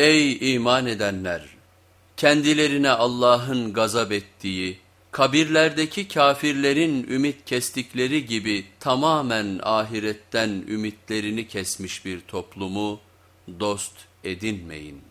Ey iman edenler! Kendilerine Allah'ın gazap ettiği, kabirlerdeki kafirlerin ümit kestikleri gibi tamamen ahiretten ümitlerini kesmiş bir toplumu dost edinmeyin.